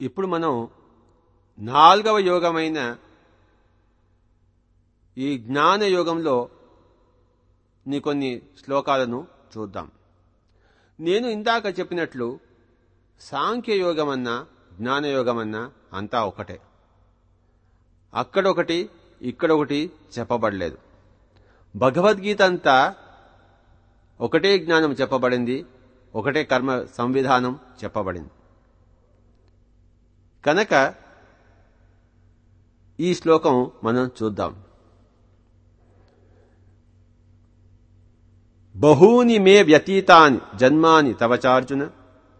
ఇప్పుడు మనం నాలుగవ యోగమైన ఈ జ్ఞాన యోగంలో నీ కొన్ని శ్లోకాలను చూద్దాం. నేను ఇందాక చెప్పినట్లు సాంఖ్యయోగమన్నా జ్ఞానయోగమన్నా అంతా ఒకటే. అక్కడొకటి ఇక్కడొకటి చెప్పబడలేదు. భగవద్గీత అంతా ఒకటే జ్ఞానం చెప్పబడింది ఒకటే కర్మ సంవిధానం చెప్పబడింది. కనుక ఈ శ్లోకం మనం చూద్దాం బహూని మే వ్యతీతాని జన్మాని తవచార్జున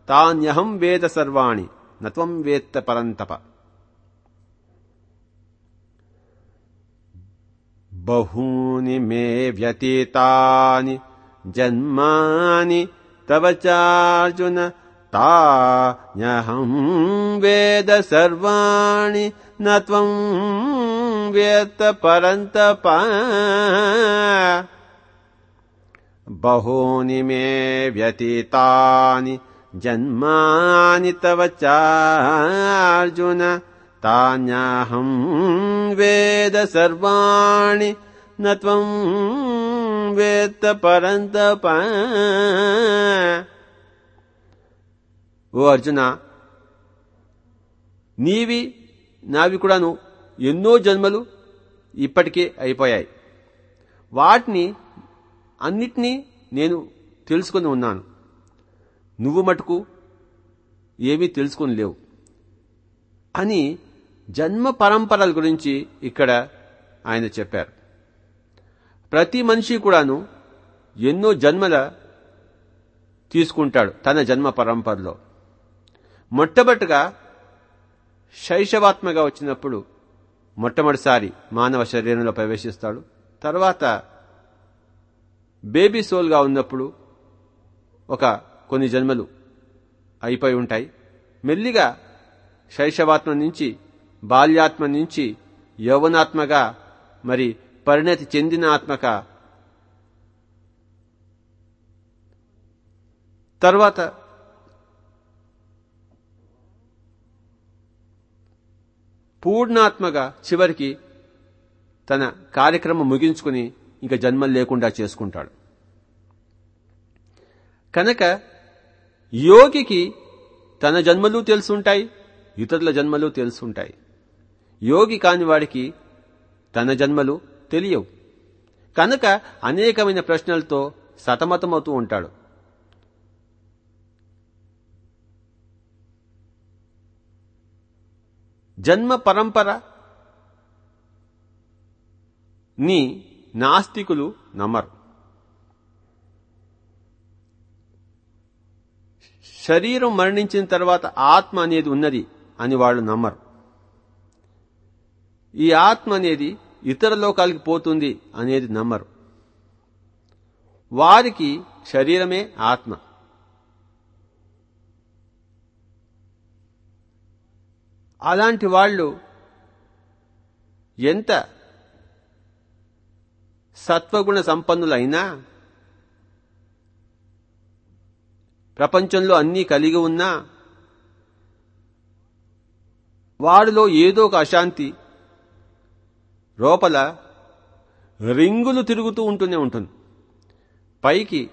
తాన్యహం వేద సర్వాణి నత్వం వేత్త పరంతప బహూని మే వ్యతీతాని జన్మాని తవచార్జున ता वेद सर्वाणि णत्वम् वेत्तपरन्त बहूनि मे व्यतीतानि जन्मानि तव चार्जुन। अर्जुन वेद सर्वाणि न त्वम् वेत्तपरन्त प ఓ అర్జున నీవి నావి కూడాను ఎన్నో జన్మలు ఇప్పటికే అయిపోయాయి. వాటిని అన్నిటినీ నేను తెలుసుకుని ఉన్నాను. నువ్వు మటుకు ఏమీ తెలుసుకుని లేవు. అని జన్మ పరంపరల గురించి ఇక్కడ ఆయన చెప్పారు. ప్రతి మనిషి కూడాను ఎన్నో జన్మల తీసుకుంటాడు తన జన్మ పరంపరలో. మొట్టమొదటిగా శైశవాత్మగా వచ్చినప్పుడు మొట్టమొదటిసారి మానవ శరీరంలో ప్రవేశిస్తాడు. తర్వాత బేబీ సోల్గా ఉన్నప్పుడు ఒక కొన్ని జన్మలు అయిపోయి ఉంటాయి. మెల్లిగా శైశవాత్మ నుంచి బాల్యాత్మ నుంచి యౌవనాత్మగా మరి పరిణతి చెందిన ఆత్మక తర్వాత పూర్ణాత్మగా చివరికి తన కార్యక్రమం ముగించుకుని ఇంకా జన్మలు లేకుండా చేసుకుంటాడు. కనుక యోగికి తన జన్మలు తెలుసుంటాయి ఇతరుల జన్మలు తెలుసుంటాయి. యోగి కాని వాడికి తన జన్మలు తెలియవు. కనుక అనేకమైన ప్రశ్నలతో సతమతమవుతూ ఉంటాడు. జన్మ పరంపర. ని నాస్తికులు నమ్మరు శరీరం మరణించిన తర్వాత ఆత్మ అనేది ఉన్నది అని వాళ్ళు నమ్మరు. ఈ ఆత్మ అనేది ఇతర లోకాలకి పోతుంది అనేది నమ్మరు. వారికి శరీరమే ఆత్మ. అలాంటి వాళ్ళు ఎంత సత్వగుణ సంపన్నులైనా ప్రపంచంలో అన్నీ కలిగి ఉన్నా వారిలో ఏదో ఒక అశాంతి లోపల రింగులు తిరుగుతూ ఉంటూనే ఉంటుంది. పైకి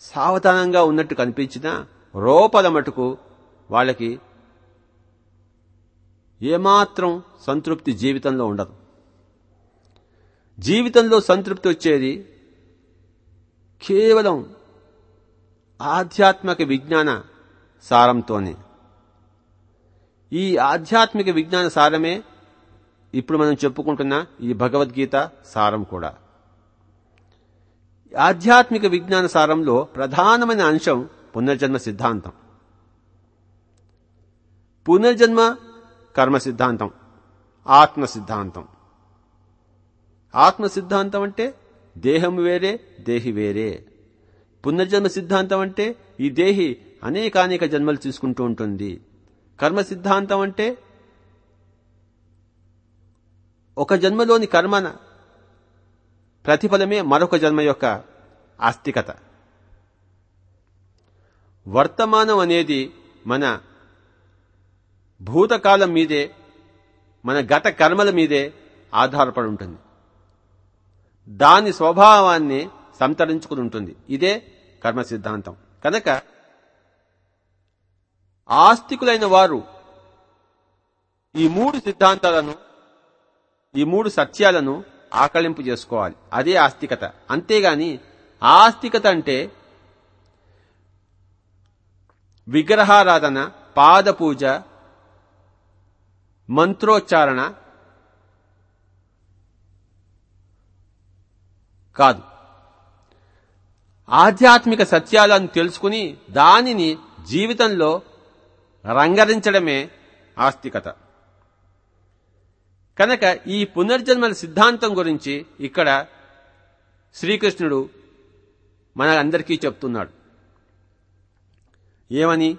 సావధానంగా ఉన్నట్టు కనిపించినా లోపల మటుకు వాళ్ళకి ఏమాత్రం సంతృప్తి జీవితంలో ఉండదు. జీవితంలో సంతృప్తి వచ్చేది కేవలం ఆధ్యాత్మిక విజ్ఞాన సారంతోనే. ఈ ఆధ్యాత్మిక విజ్ఞాన సారమే ఇప్పుడు మనం చెప్పుకుంటున్న ఈ భగవద్గీత సారం కూడా. ఆధ్యాత్మిక విజ్ఞాన సారంలో ప్రధానమైన అంశం పునర్జన్మ సిద్ధాంతం. పునర్జన్మ కర్మ సిద్ధాంతం ఆత్మ సిద్ధాంతం ఆత్మ సిద్ధాంతం అంటే దేహం వేరే దేహి వేరే. పునర్జన్మ సిద్ధాంతం అంటే ఈ దేహి అనేకానేక జన్మలు తీసుకుంటూ ఉంటుంది. కర్మ సిద్ధాంతం అంటే ఒక జన్మలోని కర్మన ప్రతిఫలమే మరొక జన్మ యొక్క ఆస్తికత. వర్తమానం అనేది మన భూతకాలం మీదే మన గత కర్మల మీదే ఆధారపడి ఉంటుంది. దాని స్వభావాన్ని సంతరించుకుని ఉంటుంది. ఇదే కర్మ సిద్ధాంతం. కనుక ఆస్తికులైన వారు ఈ మూడు సిద్ధాంతాలను ఈ మూడు సత్యాలను ఆకళింపు చేసుకోవాలి. అదే ఆస్తికత. అంతేగాని ఆస్తికత అంటే విగ్రహారాధన పాదపూజ మంత్రోచ్చారణ కాదు. ఆధ్యాత్మిక సత్యాలను తెలుసుకుని దానిని జీవితంలో రంగరించడమే ఆస్తికత. కనుక ఈ పునర్జన్మల సిద్ధాంతం గురించి ఇక్కడ శ్రీకృష్ణుడు మన అందరికీ చెప్తున్నాడు. ఏమని?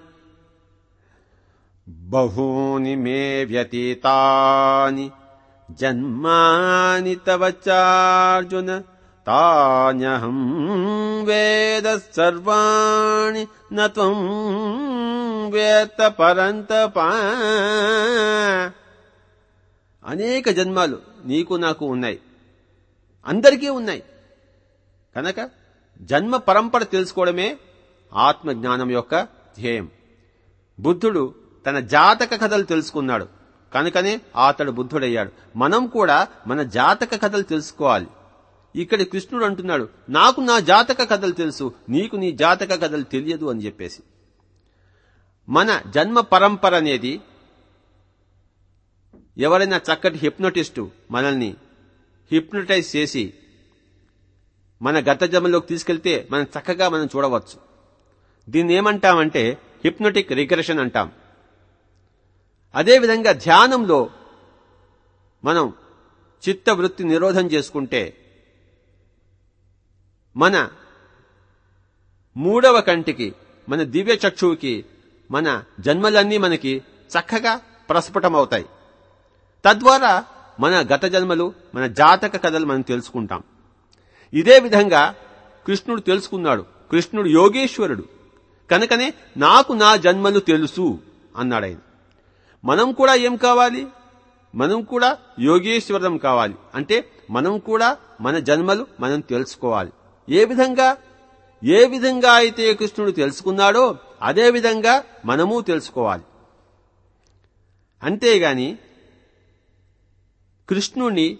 బహూని మే వ్యతీతాని జన్మాని తవ చార్జున తాన్యహం వేద సర్వాణి నత్వం వేత్త పరంతపా. అనేక జన్మాలు నీకు నాకు ఉన్నాయి. అందరికీ ఉన్నాయి. కనుక జన్మ పరంపర తెలుసుకోవడమే ఆత్మజ్ఞానం యొక్క ధ్యేయం. బుద్ధుడు తన జాతక కథలు తెలుసుకున్నాడు. కనుకనే అతడు బుద్ధుడయ్యాడు. మనం కూడా మన జాతక కథలు తెలుసుకోవాలి. ఇక్కడ కృష్ణుడు అంటున్నాడు నాకు నా జాతక కథలు తెలుసు నీకు నీ జాతక కథలు తెలియదు అని చెప్పేసి. మన జన్మ పరంపర అనేది ఎవరైనా చక్కటి హిప్నోటిస్టు మనల్ని హిప్నటైజ్ చేసి మన గత జన్మలోకి తీసుకెళ్తే మనం చక్కగా మనం చూడవచ్చు. దీన్ని ఏమంటామంటే హిప్నోటిక్ రిగ్రెషన్ అంటాం. అదేవిధంగా ధ్యానంలో మనం చిత్తవృత్తి నిరోధం చేసుకుంటే మన మూడవ కంటికి మన దివ్య చక్షువుకి మన జన్మలన్నీ మనకి చక్కగా ప్రస్ఫుటమవుతాయి. తద్వారా మన గత జన్మలు మన జాతక కథలు మనం తెలుసుకుంటాం. ఇదే విధంగా కృష్ణుడు తెలుసుకున్నాడు. కృష్ణుడు యోగేశ్వరుడు. కనుకనే నాకు నా జన్మలు తెలుసు అన్నాడు ఆయన మనం కూడా ఏం కావాలి? మనం కూడా యోగేశ్వరం కావాలి. అంటే మనం కూడా మన జన్మలు మనం తెలుసుకోవాలి. ఏ విధంగా? ఏ విధంగా అయితే కృష్ణుడు తెలుసుకున్నాడో అదే విధంగా మనము తెలుసుకోవాలి. అంతేగాని కృష్ణుణ్ణి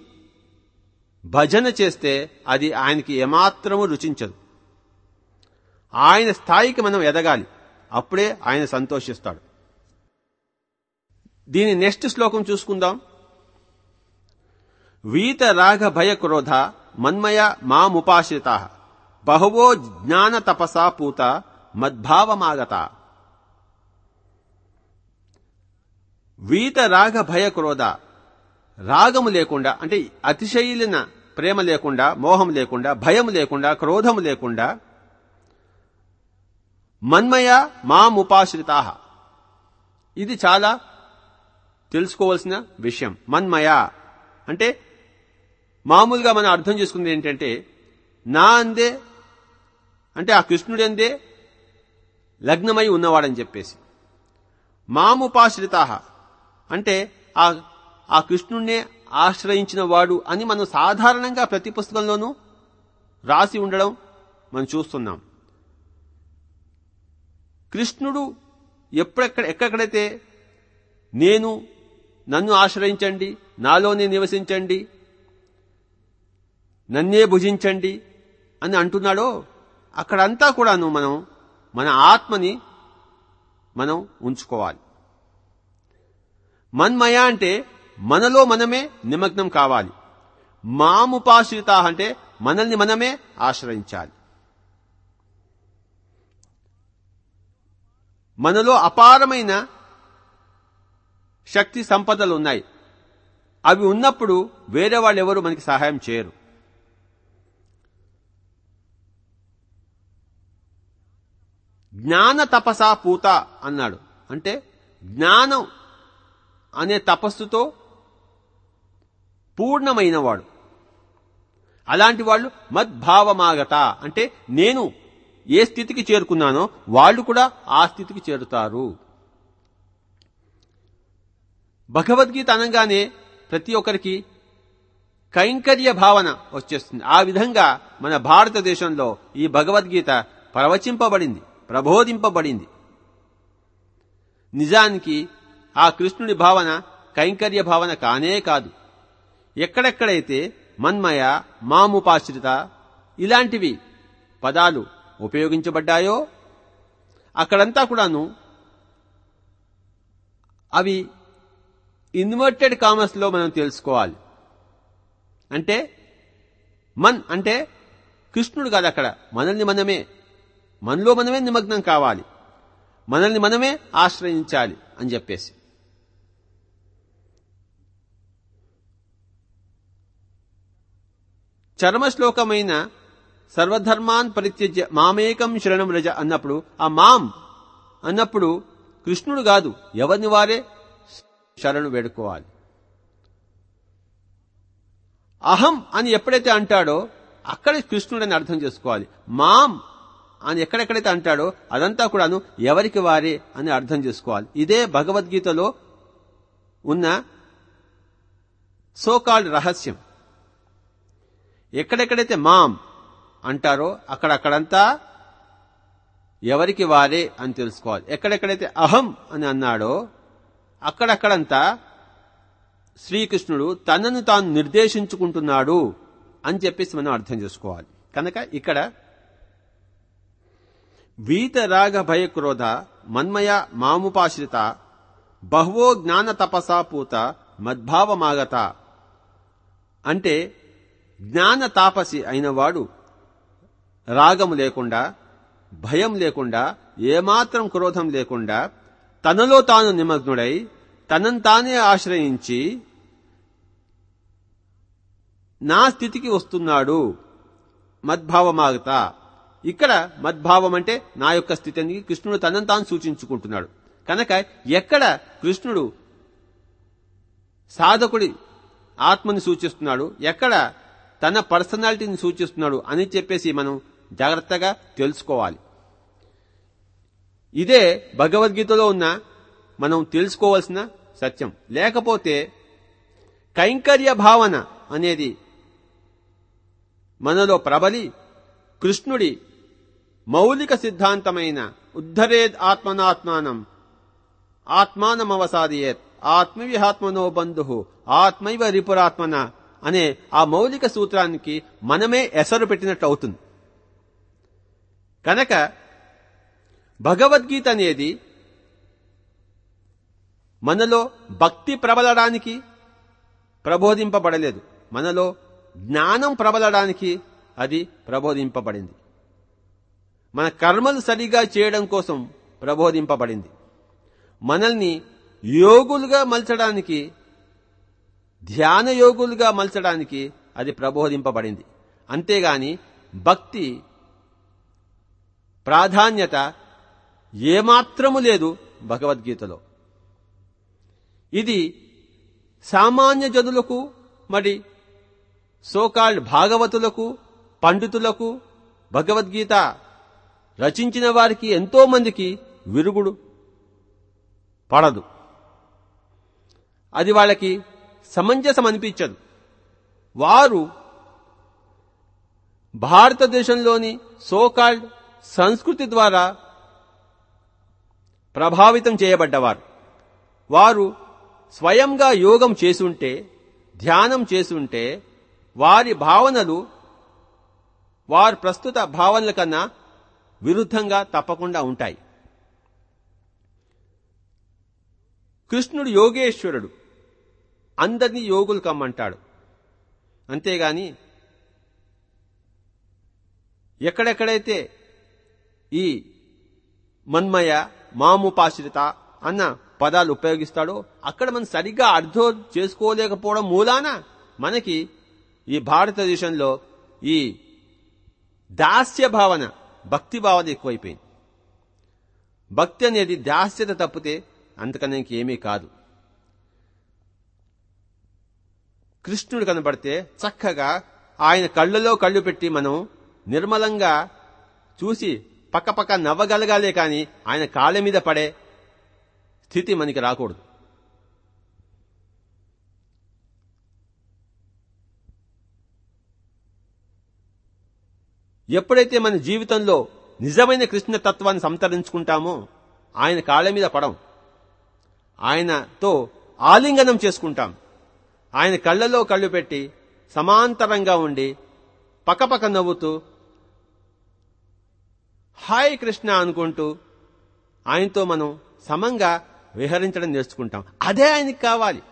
భజన చేస్తే అది ఆయనకి ఏమాత్రము రుచించదు. ఆయన స్థాయికి మనం ఎదగాలి. అప్పుడే ఆయన సంతోషిస్తాడు. దీని నెక్స్ట్ శ్లోకం చూసుకుందాం. వీత రాగ భయ క్రోధ మన్మయ మాముపాశ్రిత బహవో జ్ఞాన తపసా పూత మద్భావమాగత. వీత రాగ భయ క్రోధ రాగము లేకుండా అంటే అతిశైలిన ప్రేమ లేకుండా మోహం లేకుండా భయం లేకుండా క్రోధము లేకుండా మన్మయ మాముపాశ్రితా ఇది చాలా తెలుసుకోవాల్సిన విషయం. మన్మయ. అంటే మామూలుగా మనం అర్థం చేసుకుంది ఏంటంటే నా అందే అంటే ఆ కృష్ణుడు అందే లగ్నమై ఉన్నవాడని చెప్పేసి. మాముపాశ్రిత అంటే ఆ ఆ కృష్ణుణ్ణే ఆశ్రయించిన వాడు అని మనం సాధారణంగా ప్రతి పుస్తకంలోనూ రాసి ఉండడం మనం చూస్తున్నాం. కృష్ణుడు ఎప్పుడెక్కడ ఎక్కడెక్కడైతే నేను నన్ను ఆశ్రయించండి నాలోనే నివసించండి నన్నే భుజించండి అని అంటున్నాడో అక్కడంతా కూడాను మనం మన ఆత్మని మనం ఉంచుకోవాలి. మన్మయ అంటే మనలో మనమే నిమగ్నం కావాలి. మాముపాశ్రిత అంటే మనల్ని మనమే ఆశ్రయించాలి. మనలో అపారమైన శక్తి సంపదలు ఉన్నాయి అవి ఉన్నప్పుడు వేరే వాళ్ళు ఎవరు మనకి సహాయం చేయరు. జ్ఞాన తపసా పూత అన్నాడు. అంటే జ్ఞానం అనే తపస్సుతో పూర్ణమైనవాడు అలాంటి వాళ్ళు మద్భావమాగత. అంటే నేను ఏ స్థితికి చేరుకున్నానో వాళ్ళు కూడా ఆ స్థితికి చేరుతారు. భగవద్గీత అనగానే ప్రతి ఒక్కరికి కైంకర్య భావన వచ్చేస్తుంది. ఆ విధంగా మన భారతదేశంలో ఈ భగవద్గీత ప్రవచింపబడింది ప్రబోధింపబడింది. నిజానికి ఆ కృష్ణుడి భావన కైంకర్య భావన కానే కాదు. ఎక్కడెక్కడైతే మన్మయ మాముపాశ్రిత ఇలాంటివి పదాలు ఉపయోగించబడ్డాయో అక్కడంతా కూడాను అవి ఇన్వర్టెడ్ కామర్స్లో మనం తెలుసుకోవాలి. అంటే మన్ అంటే కృష్ణుడు కాదు అక్కడ. మనల్ని మనమే మనలో మనమే నిమగ్నం కావాలి. మనల్ని మనమే ఆశ్రయించాలి అని చెప్పేసి. చర్మశ్లోకమైన సర్వధర్మాన్ పరిత్యజ్య మామేకం శరణం రజ అన్నప్పుడు ఆ మాం అన్నప్పుడు కృష్ణుడు కాదు ఎవరిని వారే? శరణు వేడుకోవాలి. అహం అని ఎప్పుడైతే అంటాడో అక్కడే కృష్ణుడని అర్థం చేసుకోవాలి. మాం అని ఎక్కడెక్కడైతే అంటాడో అదంతా కూడాను ఎవరికి వారే అని అర్థం చేసుకోవాలి. ఇదే భగవద్గీతలో ఉన్న సోకాల్డ్ రహస్యం. ఎక్కడెక్కడైతే మాం అంటారో అక్కడక్కడంతా ఎవరికి వారే అని తెలుసుకోవాలి. ఎక్కడెక్కడైతే అహం అని అన్నాడో అక్కడక్కడంతా శ్రీకృష్ణుడు తనను తాను నిర్దేశించుకుంటున్నాడు అని చెప్పేసి మనం అర్థం చేసుకోవాలి. కనుక ఇక్కడ వీత రాగ భయ క్రోధ మన్మయ మాముపాశ్రిత బహువో జ్ఞాన తపసా పూత మద్భావమాగత అంటే జ్ఞాన తాపసి అయినవాడు రాగము లేకుండా భయం లేకుండా ఏమాత్రం క్రోధం లేకుండా తనలో తాను నిమగ్నుడై తనను తానే ఆశ్రయించి నా స్థితికి వస్తున్నాడు. మద్భావమాగత. ఇక్కడ మద్భావం అంటే నా యొక్క స్థితిని కృష్ణుడు తనను తాను సూచించుకుంటున్నాడు. కనుక ఎక్కడ కృష్ణుడు సాధకుడి ఆత్మని సూచిస్తున్నాడు ఎక్కడ తన పర్సనాలిటీని సూచిస్తున్నాడు అని చెప్పేసి మనం జాగ్రత్తగా తెలుసుకోవాలి. ఇదే భగవద్గీతలో ఉన్న మనం తెలుసుకోవాల్సిన సత్యం. లేకపోతే కైంకర్య భావన అనేది మనలో ప్రబలి కృష్ణుడి మౌలిక సిద్ధాంతమైన ఉద్ధరేద్ ఆత్మనాత్మానం ఆత్మానమవసాదియేత్ ఆత్మవిహాత్మనో బంధు ఆత్మైవ రిపురాత్మన అనే ఆ మౌలిక సూత్రానికి మనమే ఎసరు పెట్టినట్టు అవుతుంది కనుక భగవద్గీత అనేది మనలో భక్తి ప్రబలడానికి ప్రబోధింపబడలేదు. మనలో జ్ఞానం ప్రబలడానికి అది ప్రబోధింపబడింది. మన కర్మలు సరిగా చేయడం కోసం ప్రబోధింపబడింది. మనల్ని యోగులుగా మలచడానికి ధ్యాన యోగులుగా మలచడానికి అది ప్రబోధింపబడింది. అంతేగాని భక్తి ప్రాధాన్యత ఏమాత్రము లేదు భగవద్గీతలో. ఇది సామాన్య జనులకు మరి సోకాల్డ్ భాగవతులకు పండితులకు భగవద్గీత రచించిన వారికి ఎంతో మందికి విరుగుడు పడదు. అది వాళ్ళకి సమంజసం అనిపించదు. వారు భారతదేశంలోని సోకాల్డ్ సంస్కృతి ద్వారా ప్రభావితం చేయబడ్డవారు. వారు స్వయంగా యోగం చేసుంటే ధ్యానం చేసుంటే వారి భావనలు వారి ప్రస్తుత భావనల కన్నా విరుద్ధంగా తప్పకుండా ఉంటాయి. కృష్ణుడు యోగేశ్వరుడు. అందరినీ యోగులు కమ్మంటాడు. అంతేగాని ఎక్కడెక్కడైతే ఈ మన్మయ మాముపాశ్రిత అన్న పదాలు ఉపయోగిస్తాడో అక్కడ మనం సరిగ్గా అర్థం చేసుకోలేకపోవడం మూలాన మనకి ఈ భారతదేశంలో ఈ దాస్య భావన భక్తి భావన ఎక్కువైపోయింది. భక్తి అనేది దాస్యత తప్పితే అంతకన్నా ఇంకేమీ కాదు. కృష్ణుడు కనబడితే చక్కగా ఆయన కళ్ళలో కళ్ళు పెట్టి మనం నిర్మలంగా చూసి పక్కపక్క నవ్వగలగాలే కాని ఆయన కాళ్ళ మీద పడే స్థితి మనకి రాకూడదు. ఎప్పుడైతే మన జీవితంలో నిజమైన కృష్ణ తత్వాన్ని సంతరించుకుంటామో ఆయన కాళ్ళ మీద పడం ఆయనతో ఆలింగనం చేసుకుంటాం. ఆయన కళ్ళలో కళ్ళు పెట్టి సమాంతరంగా ఉండి పక్కపక్క నవ్వుతూ హాయ్ కృష్ణ అనుకుంటూ ఆయనతో మనం సమంగా విహరించడం నేర్చుకుంటాం. అదే ఆయనకి కావాలి.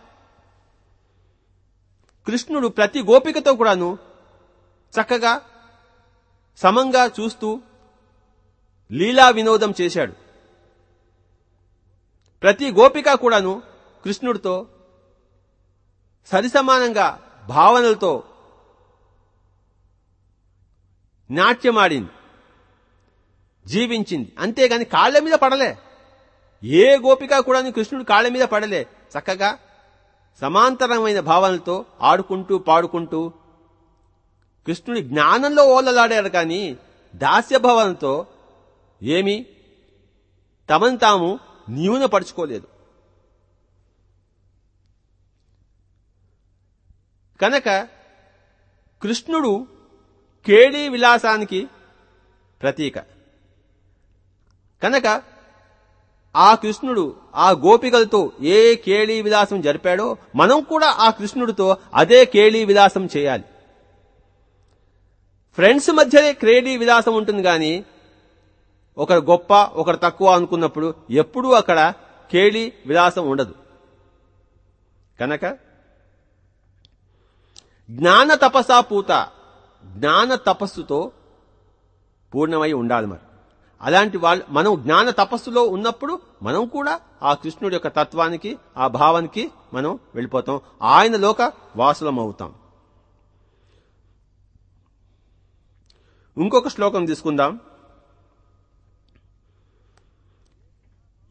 కృష్ణుడు ప్రతి గోపికతో కూడాను చక్కగా సమంగా చూస్తూ లీలా వినోదం చేశాడు. ప్రతి గోపిక కూడాను కృష్ణుడితో సరిసమానంగా భావనలతో నాట్యమాడింది. జీవించింది. అంతేగాని కాళ్ళ మీద పడలే. ఏ గోపిక కూడా కృష్ణుడు కాళ్ళ మీద పడలే. చక్కగా సమాంతరమైన భావనలతో ఆడుకుంటూ పాడుకుంటూ కృష్ణుడి జ్ఞానంలో ఓలలాడారు కానీ దాస్య భావనతో ఏమి తమను తాము న్యూనపరుచుకోలేదు. కనుక కృష్ణుడు కేడీ విలాసానికి ప్రతీక. కనుక ఆ కృష్ణుడు ఆ గోపికలతో ఏ కేళీ విలాసం జరిపాడో మనం కూడా ఆ కృష్ణుడితో అదే కేళీ విలాసం చేయాలి. ఫ్రెండ్స్ మధ్యనే కేళీ విలాసం ఉంటుంది కానీ ఒకరు గొప్ప ఒకరు తక్కువ అనుకున్నప్పుడు ఎప్పుడూ అక్కడ కేళీ విలాసం ఉండదు. కనుక జ్ఞాన తపసా పూత జ్ఞాన తపస్సుతో పూర్ణమై ఉండాలి మరి. అలాంటి వాళ్ళు మనం జ్ఞాన తపస్సులో ఉన్నప్పుడు మనం కూడా ఆ కృష్ణుడి యొక్క తత్వానికి ఆ భావానికి మనం వెళ్ళిపోతాం. ఆయనలోక వాసులం అవుతాం ఇంకొక శ్లోకం తీసుకుందాం.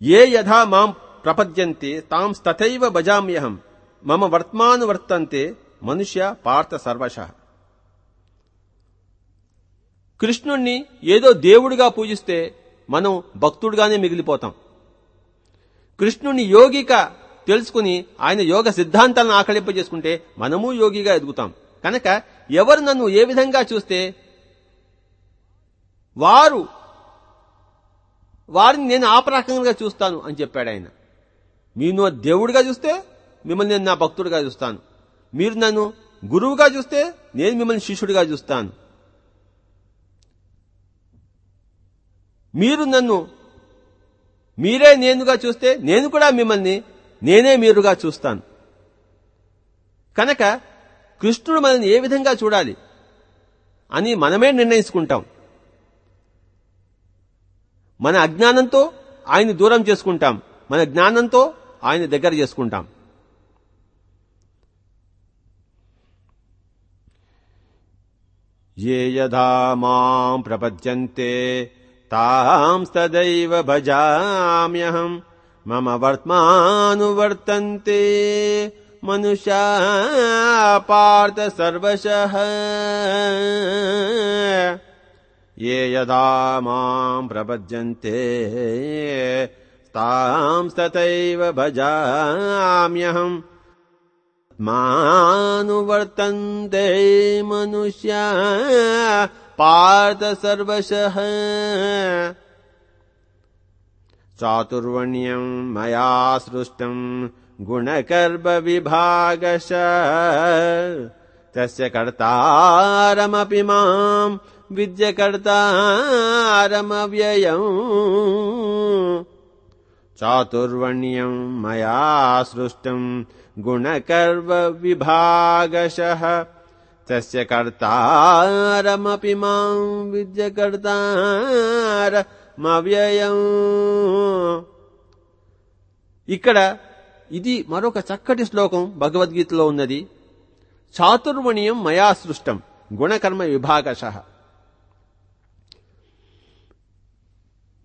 ఏ యథా మాం ప్రపద్యంతే తాం తథైవ భజామ్యహం మమ వర్త్మాను వర్తంతే మనుష్య పార్థ సర్వశ. కృష్ణుణ్ణి ఏదో దేవుడిగా పూజిస్తే మనం భక్తుడిగానే మిగిలిపోతాం. కృష్ణుని యోగిక తెలుసుకుని ఆయన యోగ సిద్ధాంతాలను ఆకలింపజేసుకుంటే మనము యోగిగా ఎదుగుతాం. కనుక ఎవరు నన్ను ఏ విధంగా చూస్తే వారు వారిని నేను ఆపరాకంగా చూస్తాను అని చెప్పాడు ఆయన. మీరు నువ్వు దేవుడిగా చూస్తే మిమ్మల్ని నేను నా భక్తుడిగా చూస్తాను. మీరు నన్ను గురువుగా చూస్తే నేను మిమ్మల్ని శిష్యుడిగా చూస్తాను. మీరు నన్ను మీరే నేనుగా చూస్తే నేను కూడా మిమ్మల్ని నేనే మీరుగా చూస్తాను. కనుక కృష్ణుడు మనల్ని ఏ విధంగా చూడాలి అని మనమే నిర్ణయించుకుంటాం. మన అజ్ఞానంతో ఆయన దూరం చేసుకుంటాం. మన జ్ఞానంతో ఆయన దగ్గర చేసుకుంటాం. ఏ యథా మాం ప్రపద్యంతే तांस्तदैव भजाम्यहम्। मम वर्त्मानुवर्तन्ते। मनुष्या पार्थ सर्वशः। ये यदा माम् प्रपद्यन्ते तांस्तथैव भजाम्यहम्। मानुवर्तन्ते मनुष्या पार्थ सर्वशः चातुर्वर्ण्यम् मया सृष्टम् गुणकर्मविभागश। तस्य कर्तारमपि माम् विद्यकर्तारमव्ययम्। चातुर्वर्ण्यम् मया सृष्टम् गुणकर्मविभागशः तस्य कर्तारमपि माम् విద్యకర్తారమవ్యయం ఇక్కడ ఇది మరొక చక్కటి శ్లోకం భగవద్గీతలో ఉన్నది చాతుర్వణీయం మయా సృష్టం గుణకర్మ విభాగశ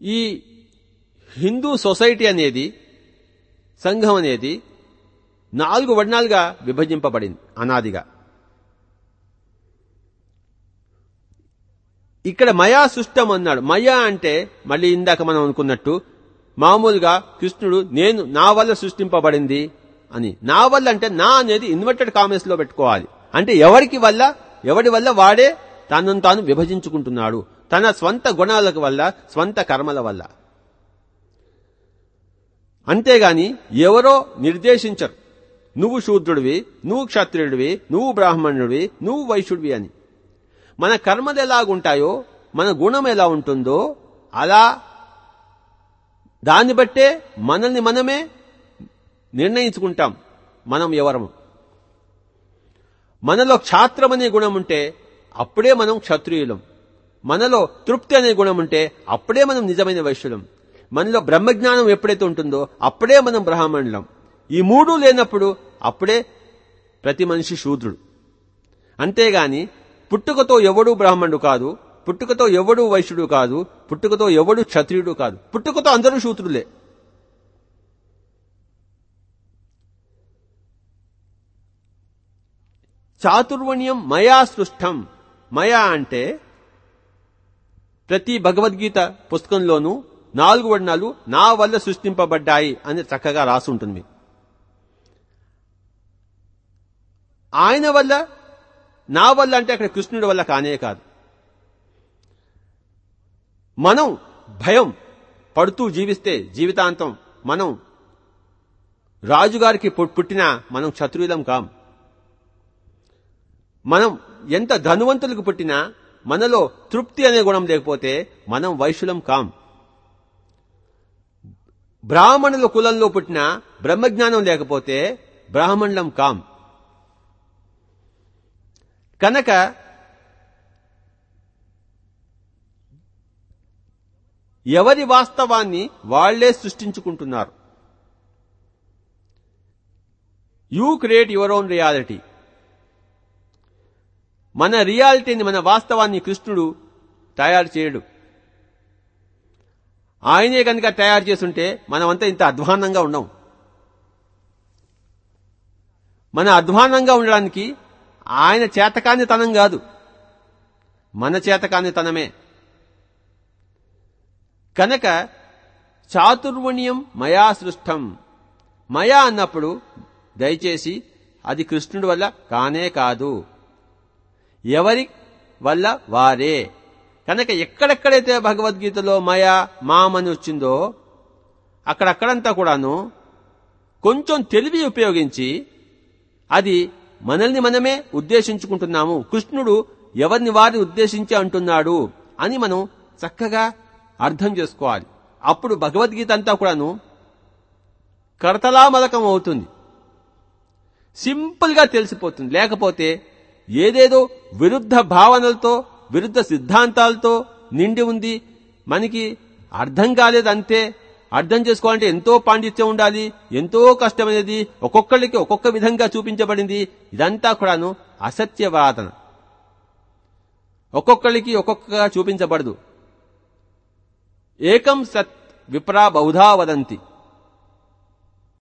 ఈ హిందూ సొసైటీ అనేది సంఘం అనేది నాలుగు వర్ణాలుగా విభజింపబడింది అనాదిగా ఇక్కడ మయా సృష్టం అన్నాడు. మయా అంటే మళ్ళీ ఇందాక మనం అనుకున్నట్టు మామూలుగా కృష్ణుడు నేను నా వల్ల సృష్టింపబడింది అని. నా వల్ల అంటే నా అనేది ఇన్వర్టెడ్ కామెంట్స్లో పెట్టుకోవాలి. అంటే ఎవరికి వల్ల? ఎవడి వల్ల? వాడే తనను తాను విభజించుకుంటున్నాడు. తన స్వంత గుణాల వల్ల స్వంత కర్మల వల్ల. అంతేగాని ఎవరో నిర్దేశించరు. నువ్వు శూద్రుడివి నువ్వు క్షత్రియుడివి నువ్వు బ్రాహ్మణుడివి నువ్వు వైశ్యుడివి అని. మన కర్మలు ఎలాగుంటాయో మన గుణం ఎలా ఉంటుందో అలా దాన్ని బట్టే మనల్ని మనమే నిర్ణయించుకుంటాం మనం ఎవరము. మనలో క్షాత్రం అనే గుణం ఉంటే అప్పుడే మనం క్షత్రియులం. మనలో తృప్తి అనే గుణం ఉంటే అప్పుడే మనం నిజమైన వైశ్యులం. మనలో బ్రహ్మజ్ఞానం ఎప్పుడైతే ఉంటుందో అప్పుడే మనం బ్రాహ్మణులం ఈ మూడు లేనప్పుడు అప్పుడే ప్రతి మనిషి శూద్రుడు. అంతేగాని పుట్టుకతో ఎవడూ బ్రాహ్మణుడు కాదు పుట్టుకతో ఎవడూ వైశ్యుడు కాదు పుట్టుకతో ఎవడు క్షత్రియుడు కాదు. పుట్టుకతో అందరూ శూద్రులే. చాతుర్వణ్యం మయా సృష్టం. మయా అంటే ప్రతి భగవద్గీత పుస్తకంలోనూ నాలుగు వర్ణాలు నా వల్ల సృష్టింపబడ్డాయి అని చక్కగా రాసి ఉంటుంది. ఆయన వల్ల నా వల్ల అంటే అక్కడ కృష్ణుడి వల్ల కానే కాదు. మనం భయం పడుతూ జీవిస్తే జీవితాంతం మనం రాజుగారికి పుట్టిన మనం క్షత్రియులం కాం. మనం ఎంత ధనువంతులకు పుట్టినా మనలో తృప్తి అనే గుణం లేకపోతే మనం వైశ్యులం కాం. బ్రాహ్మణుల కులంలో పుట్టిన బ్రహ్మజ్ఞానం లేకపోతే బ్రాహ్మణులం కాం. కనుక ఎవరి వాస్తవాన్ని వాళ్ళే సృష్టించుకుంటున్నారు. You create your own reality. మన రియాలిటీని మన వాస్తవాన్ని కృష్ణుడు తయారు చేయడు. ఆయనే కనుక తయారు చేస్తుంటే మనమంతా ఇంత అధ్వాన్నంగా ఉండం. మన అధ్వాన్నంగా ఉండడానికి ఆయన చేతకాని తనం కాదు. మన చేతకాని తనమే కనుక చాతుర్వణ్యం మయా సృష్టం మయా అన్నప్పుడు దయచేసి అది కృష్ణుడి వల్ల కానే కాదు. ఎవరి వల్ల? వారే. కనుక ఎక్కడెక్కడైతే భగవద్గీతలో మయా మామని వచ్చిందో అక్కడక్కడంతా కూడాను కొంచెం తెలివి ఉపయోగించి అది మనల్ని మనమే ఉద్దేశించుకుంటున్నాము. కృష్ణుడు ఎవరిని వారిని ఉద్దేశించి అంటున్నాడు అని మనం చక్కగా అర్థం చేసుకోవాలి. అప్పుడు భగవద్గీత అంతా కూడాను కరతలామలకం అవుతుంది. సింపుల్గా తెలిసిపోతుంది. లేకపోతే ఏదేదో విరుద్ధ భావనలతో విరుద్ధ సిద్ధాంతాలతో నిండి ఉంది. మనకి అర్థం కాలేదంతే అర్థం చేసుకోవాలంటే ఎంతో పాండిత్యం ఉండాలి ఎంతో కష్టమైనది ఒక్కొక్కళ్ళకి ఒక్కొక్క విధంగా చూపించబడింది. ఇదంతా కూడాను అసత్యవాదన. ఒక్కొక్కళ్ళకి ఒక్కొక్కగా చూపించబడదు. ఏకం సత్ విప్రా బహుధా వదంతి.